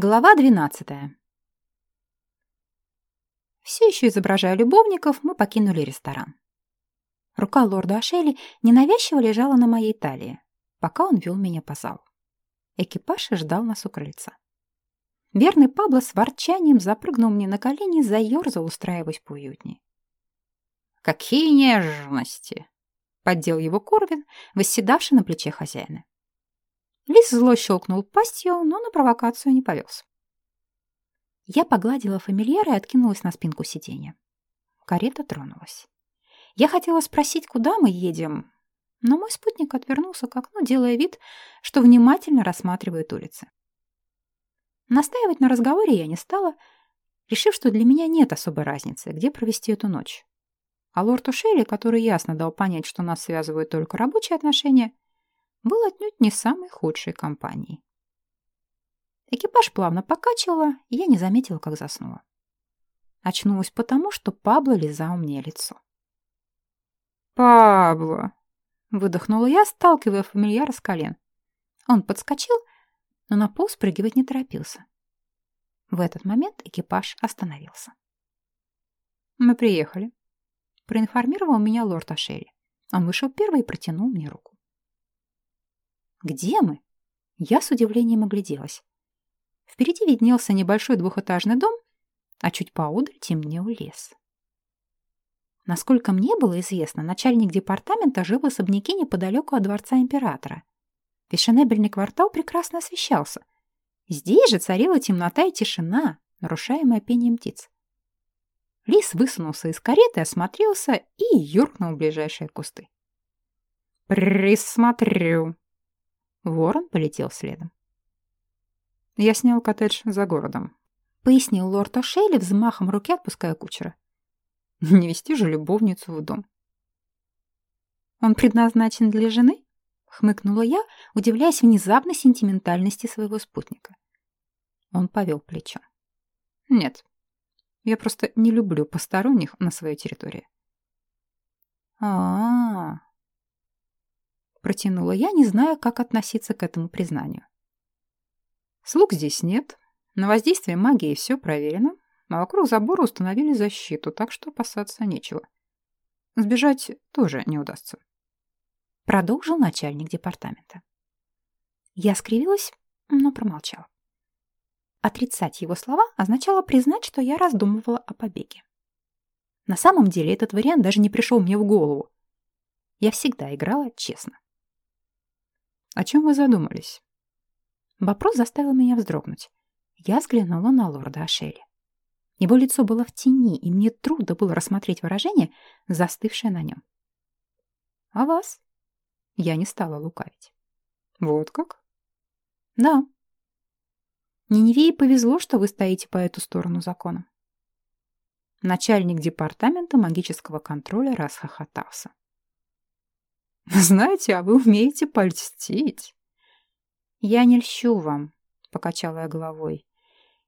Глава 12. Все еще изображая любовников, мы покинули ресторан. Рука лорда Ашели ненавязчиво лежала на моей талии, пока он вел меня по залу. Экипаж ждал нас у крыльца. Верный Пабло с ворчанием запрыгнул мне на колени и заерзал, устраиваясь поуютней. «Какие нежности!» — поддел его Корвин, восседавший на плече хозяина. Лис зло щелкнул пастью, но на провокацию не повелся. Я погладила фамильяра и откинулась на спинку сиденья. Карета тронулась. Я хотела спросить, куда мы едем, но мой спутник отвернулся к окну, делая вид, что внимательно рассматривает улицы. Настаивать на разговоре я не стала, решив, что для меня нет особой разницы, где провести эту ночь. А лорд Ушели, который ясно дал понять, что нас связывают только рабочие отношения, был отнюдь не самой худшей компанией. Экипаж плавно покачивало, и я не заметила, как заснула. Очнулась потому, что Пабло лизал мне лицо. «Пабло!» — выдохнула я, сталкивая фамильяра с колен. Он подскочил, но на пол спрыгивать не торопился. В этот момент экипаж остановился. «Мы приехали», — проинформировал меня лорд Ашери. Он вышел первый и протянул мне руку. Где мы? Я с удивлением огляделась. Впереди виднелся небольшой двухэтажный дом, а чуть поодаль темнел лес. Насколько мне было известно, начальник департамента жил в особняке неподалеку от дворца императора. Фешенебельный квартал прекрасно освещался. Здесь же царила темнота и тишина, нарушаемая пением птиц. Лис высунулся из кареты, осмотрелся и юркнул в ближайшие кусты. «Присмотрю», Ворон полетел следом. Я снял коттедж за городом. Пояснил лорд О'Шейли взмахом руки, отпуская кучера. Не вести же любовницу в дом. Он предназначен для жены? Хмыкнула я, удивляясь внезапной сентиментальности своего спутника. Он повел плечом. Нет, я просто не люблю посторонних на своей территории. А-а-а, Протянула я, не зная, как относиться к этому признанию. Слуг здесь нет. На воздействие магии все проверено, а вокруг забора установили защиту, так что опасаться нечего. Сбежать тоже не удастся. Продолжил начальник департамента. Я скривилась, но промолчала. Отрицать его слова означало признать, что я раздумывала о побеге. На самом деле этот вариант даже не пришел мне в голову. Я всегда играла честно. «О чем вы задумались?» Вопрос заставил меня вздрогнуть. Я взглянула на лорда Ашели. Его лицо было в тени, и мне трудно было рассмотреть выражение, застывшее на нем. «А вас?» Я не стала лукавить. «Вот как?» «Да». Ниневии повезло, что вы стоите по эту сторону закона. Начальник департамента магического контроля расхохотался. Знаете, а вы умеете польстить. Я не льщу вам, покачала я головой.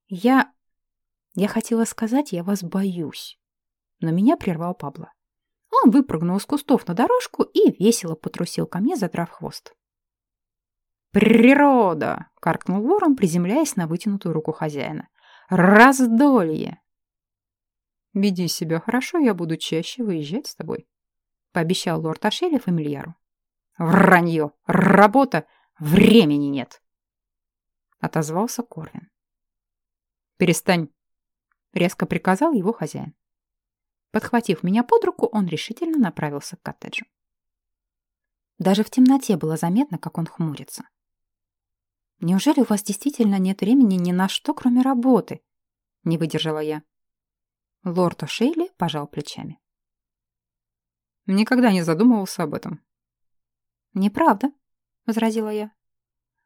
Я... Я хотела сказать, я вас боюсь. Но меня прервал Пабло. Он выпрыгнул из кустов на дорожку и весело потрусил ко мне, задрав хвост. «Природа!» — каркнул ворон, приземляясь на вытянутую руку хозяина. «Раздолье!» «Веди себя хорошо, я буду чаще выезжать с тобой», — пообещал лорд Ашели фамильяру. «Вранье! Работа! Времени нет!» — отозвался Корвин. «Перестань!» — резко приказал его хозяин. Подхватив меня под руку, он решительно направился к коттеджу. Даже в темноте было заметно, как он хмурится. «Неужели у вас действительно нет времени ни на что, кроме работы?» — не выдержала я. Лорд О'Шейли пожал плечами. Никогда не задумывался об этом. «Неправда», — возразила я.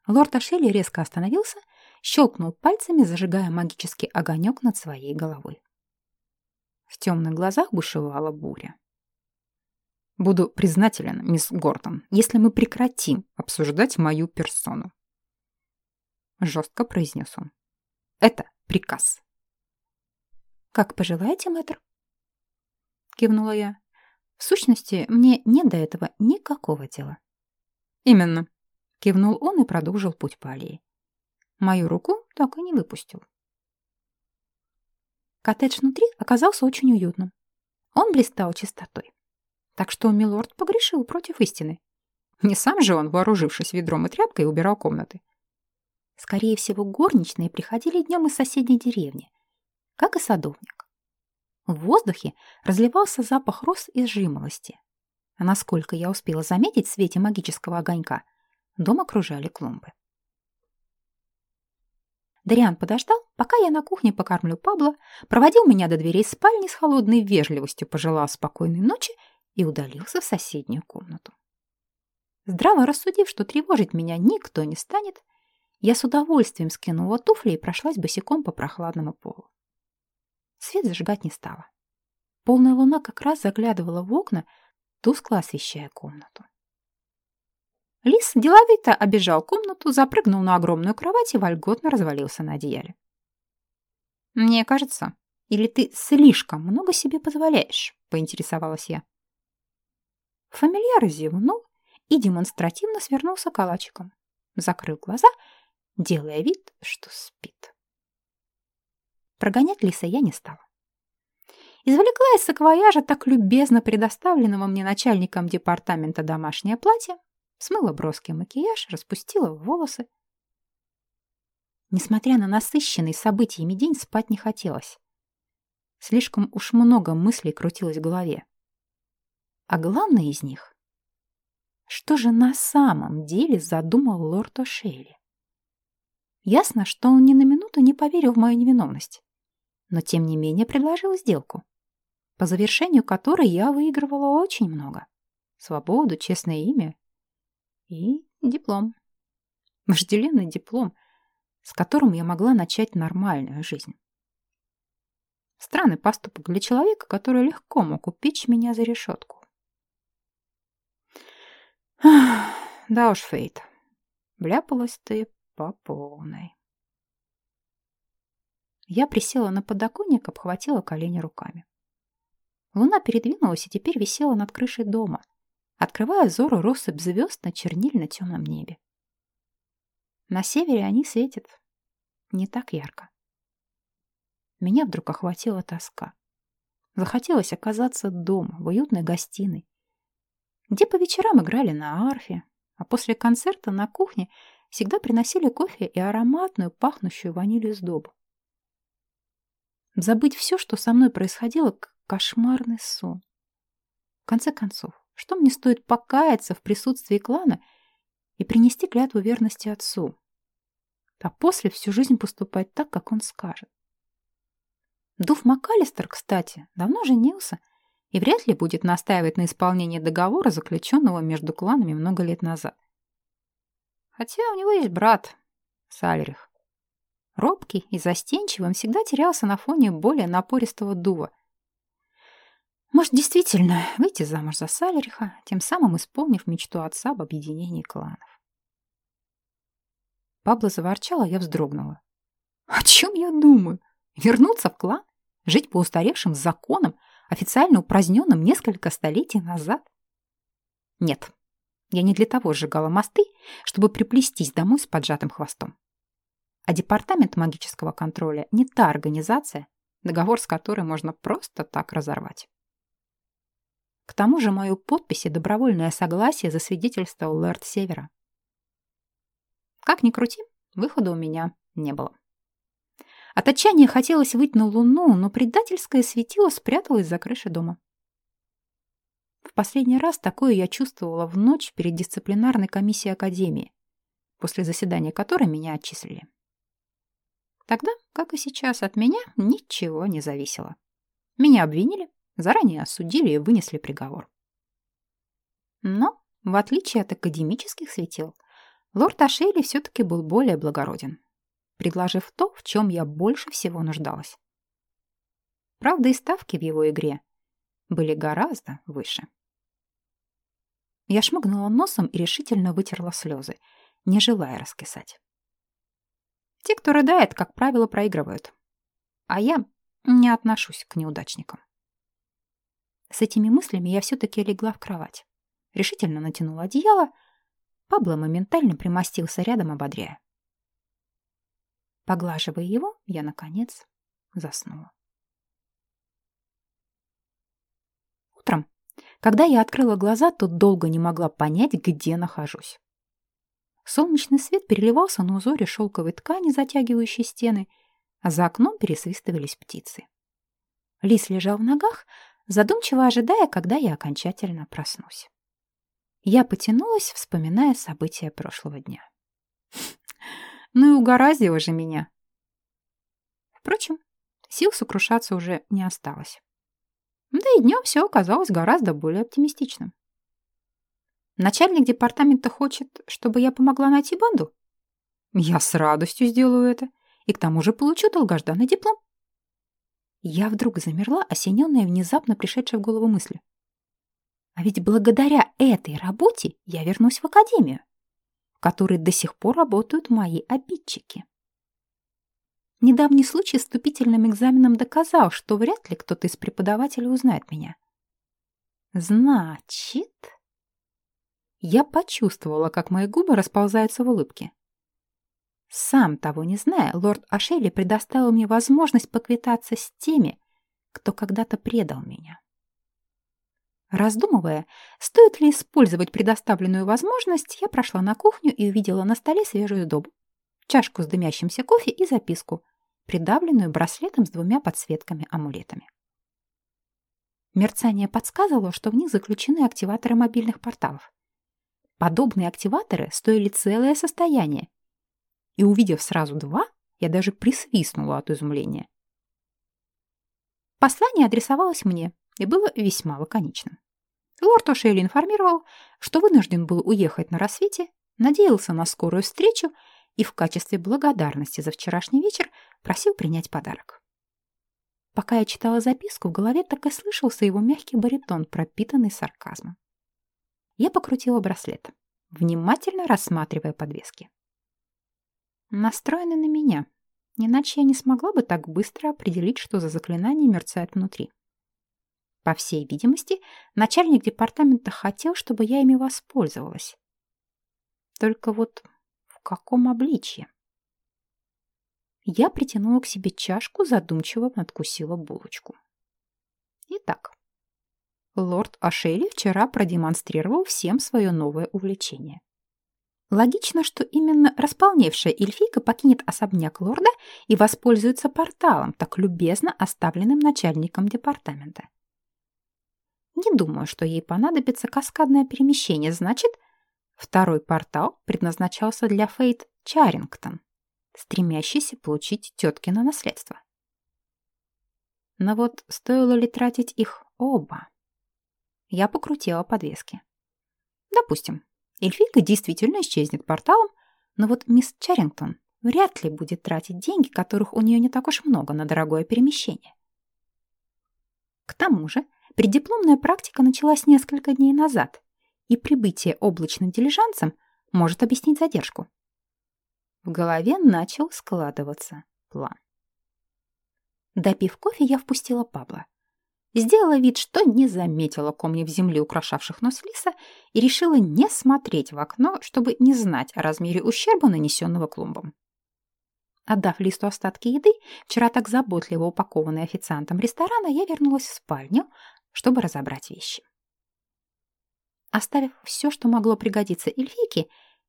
Лорд Ашели резко остановился, щелкнул пальцами, зажигая магический огонек над своей головой. В темных глазах бушевала буря. «Буду признателен, мисс Гордон, если мы прекратим обсуждать мою персону», — жестко произнес он. «Это приказ». «Как пожелаете, мэтр?» — кивнула я. В сущности, мне нет до этого никакого дела. «Именно», — кивнул он и продолжил путь по аллее. Мою руку так и не выпустил. Коттедж внутри оказался очень уютным. Он блистал чистотой. Так что милорд погрешил против истины. Не сам же он, вооружившись ведром и тряпкой, убирал комнаты. Скорее всего, горничные приходили днем из соседней деревни, как и садовник. В воздухе разливался запах роз и жимолости. А насколько я успела заметить в свете магического огонька, дом окружали клумбы. Дариан подождал, пока я на кухне покормлю Пабло, проводил меня до дверей спальни с холодной вежливостью, пожелал спокойной ночи и удалился в соседнюю комнату. Здраво рассудив, что тревожить меня никто не станет, я с удовольствием скинула туфли и прошлась босиком по прохладному полу. Свет зажигать не стала. Полная луна как раз заглядывала в окна, тускло освещая комнату. Лис деловито обежал комнату, запрыгнул на огромную кровать и вольготно развалился на одеяле. «Мне кажется, или ты слишком много себе позволяешь?» — поинтересовалась я. Фамильяр зевнул и демонстративно свернулся калачиком, закрыл глаза, делая вид, что спит. Прогонять лиса я не стала. Извлекла из саквояжа так любезно предоставленного мне начальником департамента домашнее платье, смыла броский макияж, распустила волосы. Несмотря на насыщенный событиями день, спать не хотелось. Слишком уж много мыслей крутилось в голове. А главное из них что же на самом деле задумал лорд О'Шейли? Ясно, что он ни на минуту не поверил в мою невиновность, но тем не менее предложил сделку, по завершению которой я выигрывала очень много. Свободу, честное имя и диплом. Вожделенный диплом, с которым я могла начать нормальную жизнь. Странный поступок для человека, который легко мог упечь меня за решетку. Да уж, Фейт, вляпалась ты по полной. Я присела на подоконник, обхватила колени руками. Луна передвинулась и теперь висела над крышей дома, открывая взору россыпь звезд на чернильно-темном небе. На севере они светят не так ярко. Меня вдруг охватила тоска. Захотелось оказаться дома, в уютной гостиной, где по вечерам играли на арфе, а после концерта на кухне всегда приносили кофе и ароматную, пахнущую ванилью сдобу. Забыть все, что со мной происходило, как кошмарный сон. В конце концов, что мне стоит покаяться в присутствии клана и принести клятву верности отцу, а после всю жизнь поступать так, как он скажет. Дуф МакАлистер, кстати, давно женился — и вряд ли будет настаивать на исполнении договора, заключенного между кланами много лет назад. Хотя у него есть брат, Сальрих. Робкий и застенчивый, он всегда терялся на фоне более напористого дува. Может, действительно выйти замуж за Салериха, тем самым исполнив мечту отца об объединении кланов. Пабло заворчала, я вздрогнула. О чем я думаю? Вернуться в клан? Жить по устаревшим законам, официально упраздненным несколько столетий назад? Нет, я не для того сжигала мосты, чтобы приплестись домой с поджатым хвостом. А департамент магического контроля не та организация, договор с которой можно просто так разорвать. К тому же мою подпись и добровольное согласие засвидетельствовал Лэрд Севера. Как ни крути, выхода у меня не было. От отчаяния хотелось выйти на луну, но предательское светило спряталось за крышей дома. В последний раз такое я чувствовала в ночь перед дисциплинарной комиссией Академии, после заседания которой меня отчислили. Тогда, как и сейчас, от меня ничего не зависело. Меня обвинили, заранее осудили и вынесли приговор. Но, в отличие от академических светил, лорд Ашейли все-таки был более благороден предложив то, в чем я больше всего нуждалась. Правда, и ставки в его игре были гораздо выше. Я шмыгнула носом и решительно вытерла слезы, не желая раскисать. Те, кто рыдает, как правило, проигрывают. А я не отношусь к неудачникам. С этими мыслями я все-таки легла в кровать. Решительно натянула одеяло. Пабло моментально примостился рядом, ободряя. Поглаживая его, я, наконец, заснула. Утром, когда я открыла глаза, то долго не могла понять, где нахожусь. Солнечный свет переливался на узоре шелковой ткани, затягивающей стены, а за окном пересвистывались птицы. Лис лежал в ногах, задумчиво ожидая, когда я окончательно проснусь. Я потянулась, вспоминая события прошлого дня. Ну и угораздило же меня. Впрочем, сил сокрушаться уже не осталось. Да и днем все оказалось гораздо более оптимистичным. Начальник департамента хочет, чтобы я помогла найти банду? Я с радостью сделаю это. И к тому же получу долгожданный диплом. Я вдруг замерла, осененная внезапно пришедшей в голову мыслью. А ведь благодаря этой работе я вернусь в академию, в которой до сих пор работают мои обидчики. Недавний случай с вступительным экзаменом доказал, что вряд ли кто-то из преподавателей узнает меня. Значит... Я почувствовала, как мои губы расползаются в улыбке. Сам того не зная, лорд Ашели предоставил мне возможность поквитаться с теми, кто когда-то предал меня. Раздумывая, стоит ли использовать предоставленную возможность, я прошла на кухню и увидела на столе свежую добу, чашку с дымящимся кофе и записку, придавленную браслетом с двумя подсветками-амулетами. Мерцание подсказывало, что в них заключены активаторы мобильных порталов. Подобные активаторы стоили целое состояние. И увидев сразу два, я даже присвистнула от изумления. Послание адресовалось мне и было весьма лаконичным. Лорд О'Шейли информировал, что вынужден был уехать на рассвете, надеялся на скорую встречу и в качестве благодарности за вчерашний вечер просил принять подарок. Пока я читала записку, в голове так и слышался его мягкий баритон, пропитанный сарказмом. Я покрутила браслет, внимательно рассматривая подвески. Настроены на меня, иначе я не смогла бы так быстро определить, что за заклинание мерцает внутри. По всей видимости, начальник департамента хотел, чтобы я ими воспользовалась. Только вот в каком обличье? Я притянула к себе чашку, задумчиво надкусила булочку. Итак, лорд Ашели вчера продемонстрировал всем свое новое увлечение. Логично, что именно располневшая эльфийка покинет особняк лорда и воспользуется порталом, так любезно оставленным начальником департамента. Не думаю, что ей понадобится каскадное перемещение, значит, второй портал предназначался для Фейт Чарингтон, стремящийся получить теткино наследство. Но вот стоило ли тратить их оба? Я покрутила подвески. Допустим, эльфийка действительно исчезнет порталом, но вот мисс Чарингтон вряд ли будет тратить деньги, которых у нее не так уж много на дорогое перемещение. К тому же, преддипломная практика началась несколько дней назад, и прибытие облачным дилижансом может объяснить задержку. В голове начал складываться план. Допив кофе, я впустила Пабла. Сделала вид, что не заметила комьев земли, украшавших нос лиса, и решила не смотреть в окно, чтобы не знать о размере ущерба, нанесенного клумбом. Отдав листу остатки еды, вчера так заботливо упакованной официантом ресторана, я вернулась в спальню, чтобы разобрать вещи. Оставив все, что могло пригодиться эльфийке,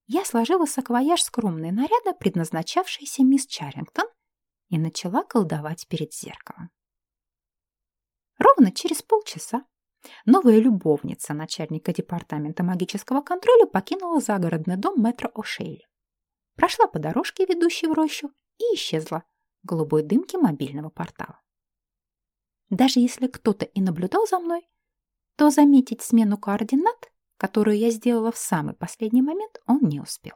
я сложила саквояж скромные наряды, предназначавшиеся мисс Чарингтон, и начала колдовать перед зеркалом. Ровно через полчаса новая любовница начальника департамента магического контроля покинула загородный дом мэтра О'Шейли. Прошла по дорожке, ведущей в рощу, и исчезла в голубой дымке мобильного портала. Даже если кто-то и наблюдал за мной, то заметить смену координат, которую я сделала в самый последний момент, он не успел.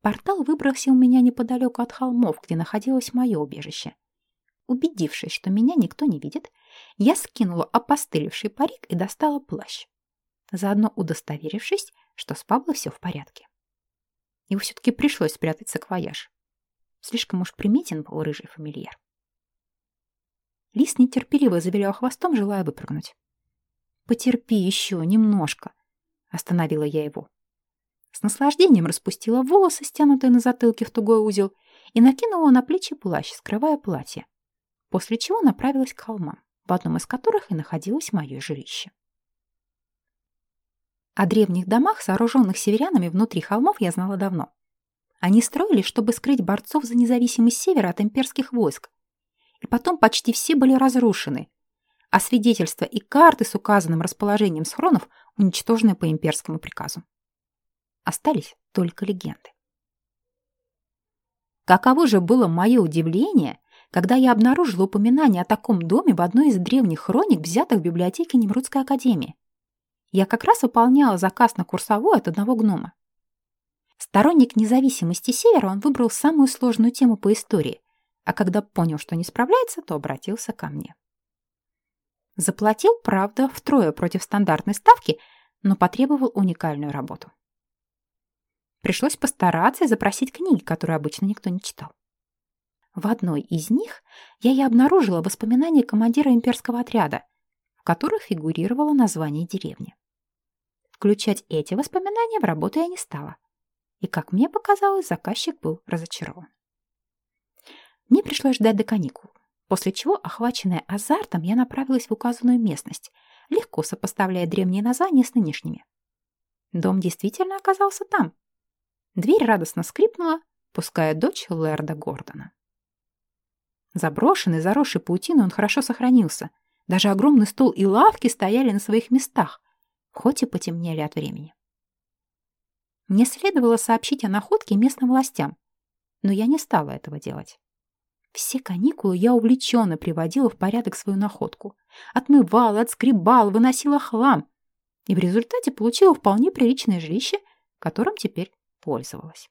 Портал выбросил меня неподалеку от холмов, где находилось мое убежище, Убедившись, что меня никто не видит, я скинула опостылевший парик и достала плащ, заодно удостоверившись, что с Пабло все в порядке. Его все-таки пришлось спрятать саквояж. Слишком уж приметен был рыжий фамильяр. Лис нетерпеливо завилял хвостом, желая выпрыгнуть. «Потерпи еще немножко», — остановила я его. С наслаждением распустила волосы, стянутые на затылке в тугой узел, и накинула на плечи плащ, скрывая платье, после чего направилась к холмам, в одном из которых и находилось мое жилище. О древних домах, сооруженных северянами внутри холмов, я знала давно. Они строились, чтобы скрыть борцов за независимость севера от имперских войск. И потом почти все были разрушены, а свидетельства и карты с указанным расположением схронов уничтожены по имперскому приказу. Остались только легенды. Каково же было мое удивление, когда я обнаружила упоминание о таком доме в одной из древних хроник, взятых в библиотеке Немрудской академии. Я как раз выполняла заказ на курсовую от одного гнома. Сторонник независимости Севера, он выбрал самую сложную тему по истории, а когда понял, что не справляется, то обратился ко мне. Заплатил, правда, втрое против стандартной ставки, но потребовал уникальную работу. Пришлось постараться и запросить книги, которые обычно никто не читал. В одной из них я и обнаружила воспоминания командира имперского отряда, в которых фигурировало название деревни. Включать эти воспоминания в работу я не стала. И, как мне показалось, заказчик был разочарован. Мне пришлось ждать до каникул, после чего, охваченная азартом, я направилась в указанную местность, легко сопоставляя древние названия с нынешними. Дом действительно оказался там. Дверь радостно скрипнула, пуская дочь Лэрда Гордона. Заброшенный, заросший паутиной, он хорошо сохранился. Даже огромный стол и лавки стояли на своих местах, хоть и потемнели от времени. Мне следовало сообщить о находке местным властям, но я не стала этого делать. Все каникулы я увлеченно приводила в порядок свою находку. Отмывала, отскребала, выносила хлам. И в результате получила вполне приличное жилище, которым теперь пользовалась.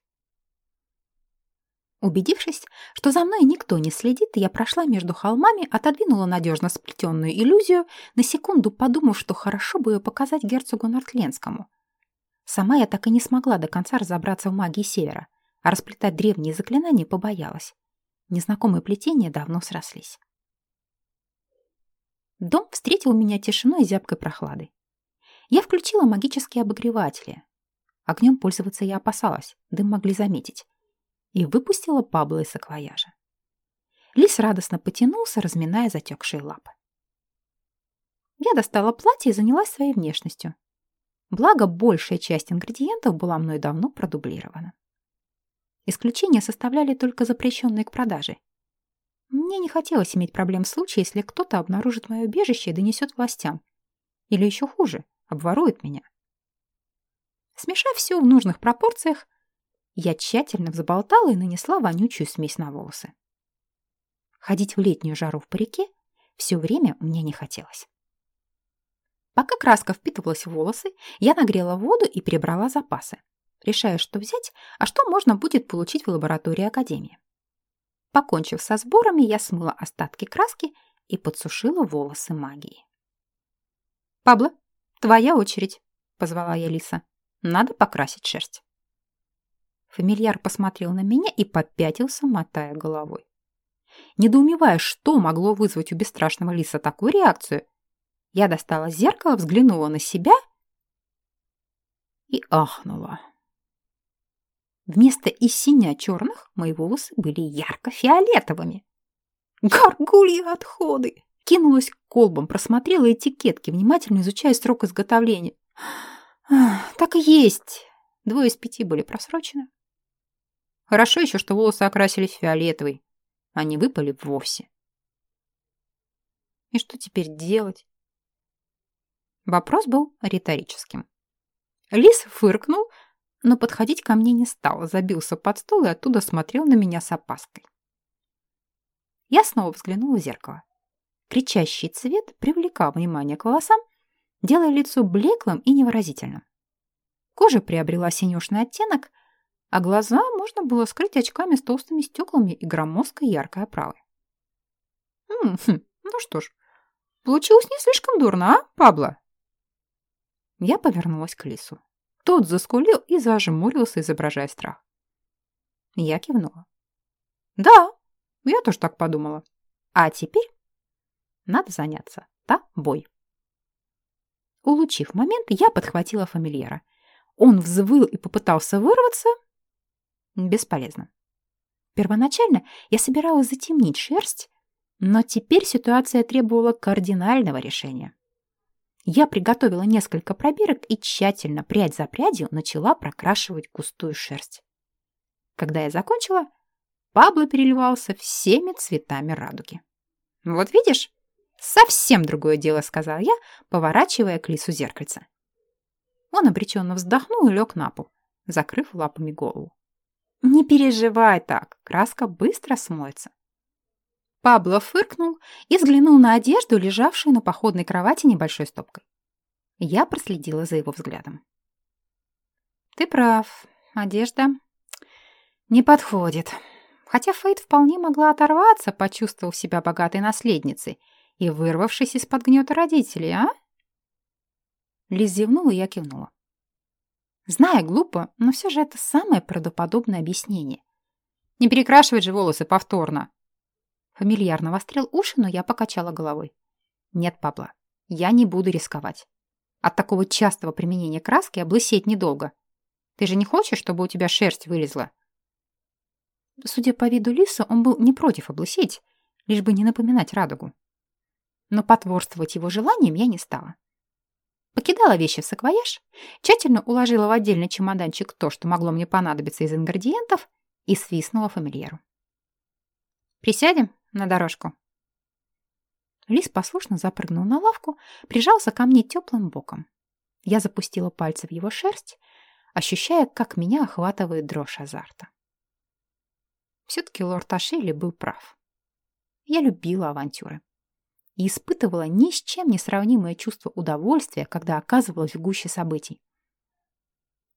Убедившись, что за мной никто не следит, я прошла между холмами, отодвинула надежно сплетенную иллюзию, на секунду подумав, что хорошо бы ее показать герцогу Нортленскому. Сама я так и не смогла до конца разобраться в магии Севера, а расплетать древние заклинания побоялась. Незнакомые плетения давно срослись. Дом встретил меня тишиной и зябкой прохладой. Я включила магические обогреватели. Огнем пользоваться я опасалась, дым могли заметить и выпустила Пабло из саквояжа. Лис радостно потянулся, разминая затекшие лапы. Я достала платье и занялась своей внешностью. Благо, большая часть ингредиентов была мной давно продублирована. Исключения составляли только запрещенные к продаже. Мне не хотелось иметь проблем в случае, если кто-то обнаружит мое убежище и донесет властям. Или еще хуже, обворует меня. Смешав все в нужных пропорциях, я тщательно взболтала и нанесла вонючую смесь на волосы. Ходить в летнюю жару в парике все время мне не хотелось. Пока краска впитывалась в волосы, я нагрела воду и перебрала запасы, решая, что взять, а что можно будет получить в лаборатории Академии. Покончив со сборами, я смыла остатки краски и подсушила волосы магией. «Пабло, твоя очередь», — позвала я Лиса. «Надо покрасить шерсть». Фамильяр посмотрел на меня и попятился, мотая головой. Недоумевая, что могло вызвать у бесстрашного лиса такую реакцию, я достала зеркало, взглянула на себя и ахнула. Вместо из синя черных мои волосы были ярко-фиолетовыми. Горгульи отходы! Кинулась к колбам, просмотрела этикетки, внимательно изучая срок изготовления. Так и есть. Двое из пяти были просрочены. Хорошо еще, что волосы окрасились фиолетовый, а не выпали вовсе. И что теперь делать? Вопрос был риторическим. Лис фыркнул, но подходить ко мне не стал, забился под стол и оттуда смотрел на меня с опаской. Я снова взглянула в зеркало. Кричащий цвет привлекал внимание к волосам, делая лицо блеклым и невыразительным. Кожа приобрела синюшный оттенок, а глаза можно было скрыть очками с толстыми стеклами и громоздкой яркой оправой. М -хм, ну что ж, получилось не слишком дурно, а, Пабло? Я повернулась к лису. Тот заскулил и зажмурился, изображая страх. Я кивнула. Да, я тоже так подумала. А теперь надо заняться тобой. Улучив момент, я подхватила фамильяра Он взвыл и попытался вырваться. Бесполезно. Первоначально я собиралась затемнить шерсть, но теперь ситуация требовала кардинального решения. Я приготовила несколько пробирок и тщательно, прядь за прядью, начала прокрашивать густую шерсть. Когда я закончила, Пабло переливался всеми цветами радуги. «Вот видишь, совсем другое дело», — сказал я, поворачивая к лису зеркальце. Он обреченно вздохнул и лег на пол, закрыв лапами голову. «Не переживай так, краска быстро смоется». Пабло фыркнул и взглянул на одежду, лежавшую на походной кровати небольшой стопкой. Я проследила за его взглядом. «Ты прав, одежда не подходит», Хотя Фейт вполне могла оторваться, почувствовав себя богатой наследницей и вырвавшись из-под гнета родителей, а? Лиз зевнула, и я кивнула. Знаю, глупо, но все же это самое правдоподобное объяснение. Не перекрашивать же волосы повторно. Фамильярно вострел уши, но я покачала головой. Нет, Пабло, я не буду рисковать. От такого частого применения краски облысеть недолго. Ты же не хочешь, чтобы у тебя шерсть вылезла? Судя по виду лиса, он был не против облысеть, лишь бы не напоминать радугу. Но потворствовать его желаниям я не стала. Покидала вещи в саквояж, тщательно уложила в отдельный чемоданчик то, что могло мне понадобиться из ингредиентов, и свистнула фамильеру. «Присядем на дорожку?» Лис послушно запрыгнул на лавку, прижался ко мне теплым боком. Я запустила пальцы в его шерсть, ощущая, как меня охватывает дрожь азарта. Все-таки лорд Ашели был прав. Я любила авантюры и испытывала ни с чем не сравнимое чувство удовольствия, когда оказывалась в гуще событий.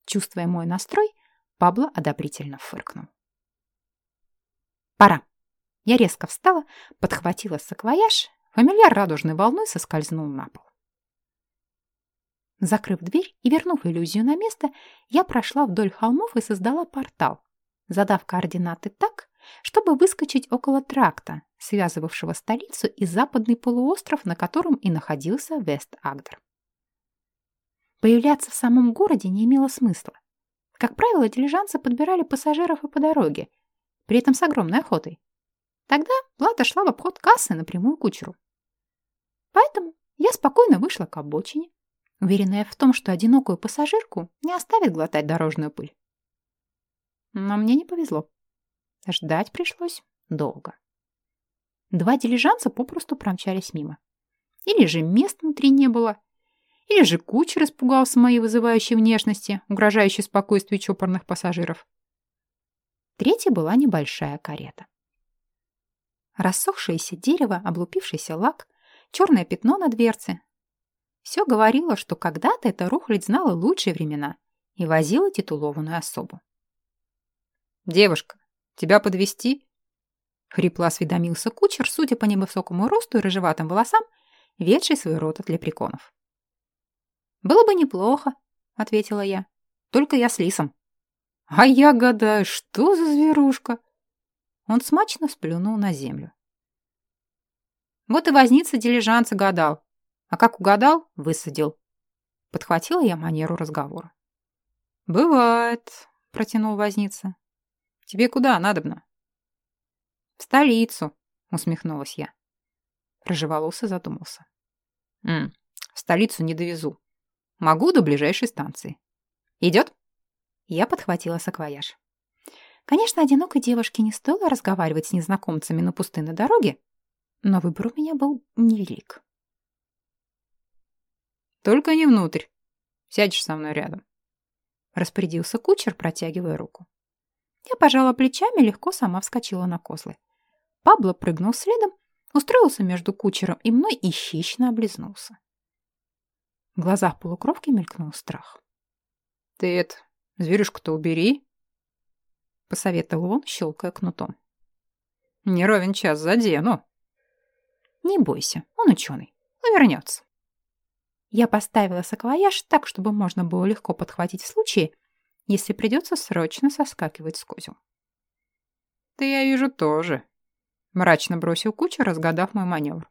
Чувствуя мой настрой, Пабло одобрительно фыркнул. «Пора!» Я резко встала, подхватила саквояж, фамильяр радужной волной соскользнул на пол. Закрыв дверь и вернув иллюзию на место, я прошла вдоль холмов и создала портал, задав координаты так, чтобы выскочить около тракта, связывавшего столицу и западный полуостров, на котором и находился Вест-Агдер. Появляться в самом городе не имело смысла. Как правило, дилижансы подбирали пассажиров и по дороге, при этом с огромной охотой. Тогда плата шла в обход кассы напрямую кучеру. Поэтому я спокойно вышла к обочине, уверенная в том, что одинокую пассажирку не оставит глотать дорожную пыль. Но мне не повезло. Ждать пришлось долго. Два дилижанса попросту промчались мимо. Или же мест внутри не было, или же кучер испугался моей вызывающей внешности, угрожающей спокойствию чопорных пассажиров. Третья была небольшая карета. Рассохшееся дерево, облупившийся лак, черное пятно на дверце. Все говорило, что когда-то эта рухлядь знала лучшие времена и возила титулованную особу. «Девушка, тебя подвести? Хрипло осведомился кучер, судя по невысокому росту и рыжеватым волосам, ведший свой рот от лепреконов. «Было бы неплохо», — ответила я. «Только я с лисом». «А я гадаю, что за зверушка?» Он смачно сплюнул на землю. Вот и возница дилижанца гадал. А как угадал, высадил. Подхватила я манеру разговора. «Бывает», — протянул возница. Тебе куда надобно?» «В столицу», — усмехнулась я. Рыжеволосый задумался. «М -м, в столицу не довезу. Могу до ближайшей станции. Идет?» Я подхватила саквояж. Конечно, одинокой девушке не стоило разговаривать с незнакомцами на пустынной дороге, но выбор у меня был невелик. «Только не внутрь. Сядешь со мной рядом», — распорядился кучер, протягивая руку. Я пожала плечами легко сама вскочила на козлы. Пабло прыгнул следом, устроился между кучером и мной и хищно облизнулся. В глазах полукровки мелькнул страх. — Ты это, зверюшку-то убери, — посоветовал он, щелкая кнутом. — Не ровен час задену. — Не бойся, он ученый, он вернется. Я поставила саквояж так, чтобы можно было легко подхватить в случае, если придется срочно соскакивать с козел. «Ты, я вижу, тоже», — мрачно бросил кучер, разгадав мой маневр.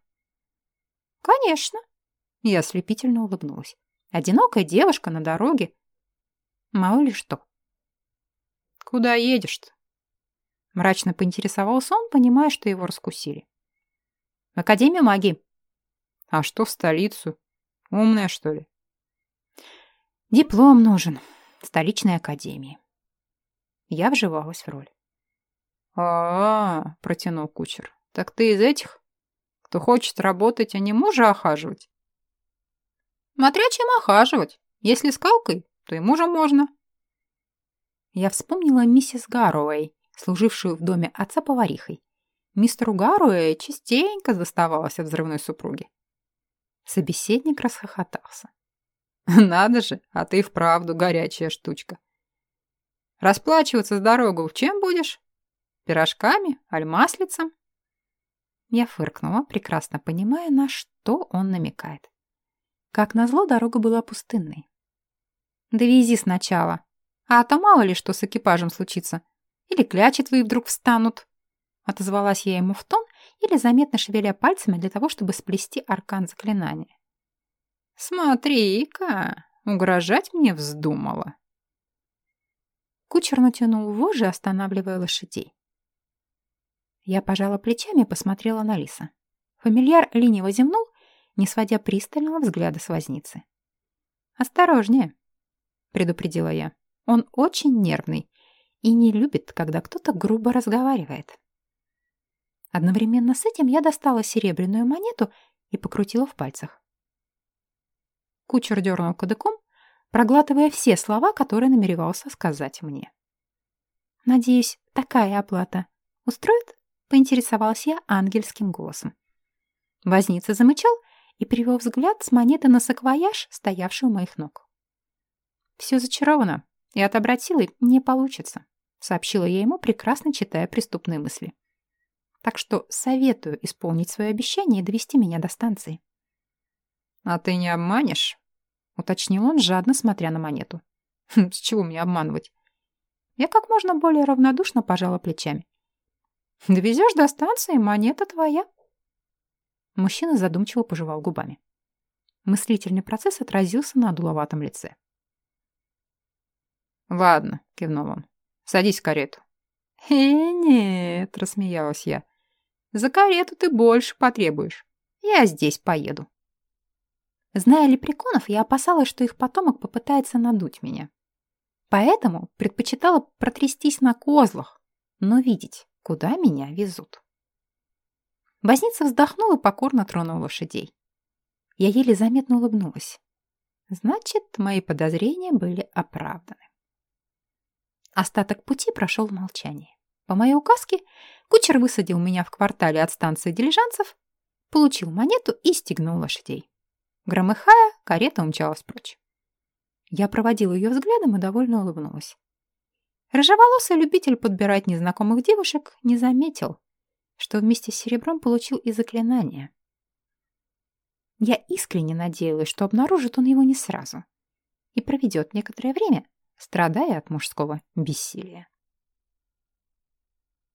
«Конечно», — я ослепительно улыбнулась. «Одинокая девушка на дороге. Мало ли что. «Куда едешь-то?» Мрачно поинтересовался он, понимая, что его раскусили. «В Академию магии». «А что в столицу? Умная, что ли?» «Диплом нужен. Столичной академии». Я вживалась в роль. -а протянул кучер. «Так ты из этих, кто хочет работать, а не мужа охаживать?» «Смотря чем охаживать. Если скалкой, то и мужа можно». Я вспомнила миссис Гаруэй, служившую в доме отца поварихой. Мистеру Гаруэй частенько заставалась от взрывной супруги. Собеседник расхохотался. «Надо же, а ты вправду горячая штучка. Расплачиваться с дорогу чем будешь? Пирожками? Аль маслицем?» Я фыркнула, прекрасно понимая, на что он намекает. Как назло, дорога была пустынной. «Довези сначала, а то мало ли что с экипажем случится. Или клячи твои вдруг встанут». Отозвалась я ему в тон или заметно шевеля пальцами для того, чтобы сплести аркан заклинания. «Смотри-ка, угрожать мне вздумала». Кучер натянул вожжи, останавливая лошадей. Я пожала плечами и посмотрела на Лиса. Фамильяр лениво земнул, не сводя пристального взгляда с возницы. «Осторожнее», — предупредила я. «Он очень нервный и не любит, когда кто-то грубо разговаривает». Одновременно с этим я достала серебряную монету и покрутила в пальцах. Кучер дернул кадыком, проглатывая все слова, которые намеревался сказать мне. «Надеюсь, такая оплата устроит?» — поинтересовалась я ангельским голосом. Возница замычал и перевел взгляд с монеты на саквояж, стоявший у моих ног. «Все зачаровано, и отобрать силой не получится», — сообщила я ему, прекрасно читая преступные мысли. «Так что советую исполнить свое обещание и довести меня до станции». «А ты не обманешь?» — уточнил он, жадно смотря на монету. «Хм, «С чего мне обманывать?» Я как можно более равнодушно пожала плечами. «Довезешь до станции, монета твоя». Мужчина задумчиво пожевал губами. Мыслительный процесс отразился на дуловатом лице. «Ладно», — кивнул он. «Садись в карету». «Э, нет», — рассмеялась я. «За карету ты больше потребуешь. Я здесь поеду». Зная лепреконов, я опасалась, что их потомок попытается надуть меня. Поэтому предпочитала протрястись на козлах, но видеть, куда меня везут. Возница вздохнул и покорно тронул лошадей. Я еле заметно улыбнулась. Значит, мои подозрения были оправданы. Остаток пути прошел в молчании. По моей указке кучер высадил меня в квартале от станции дилижанцев, получил монету и стегнул лошадей. Громыхая, карета умчалась прочь. Я проводила ее взглядом и довольно улыбнулась. Рыжеволосый любитель подбирать незнакомых девушек не заметил, что вместе с серебром получил и заклинание. Я искренне надеялась, что обнаружит он его не сразу и проведет некоторое время, страдая от мужского бессилия.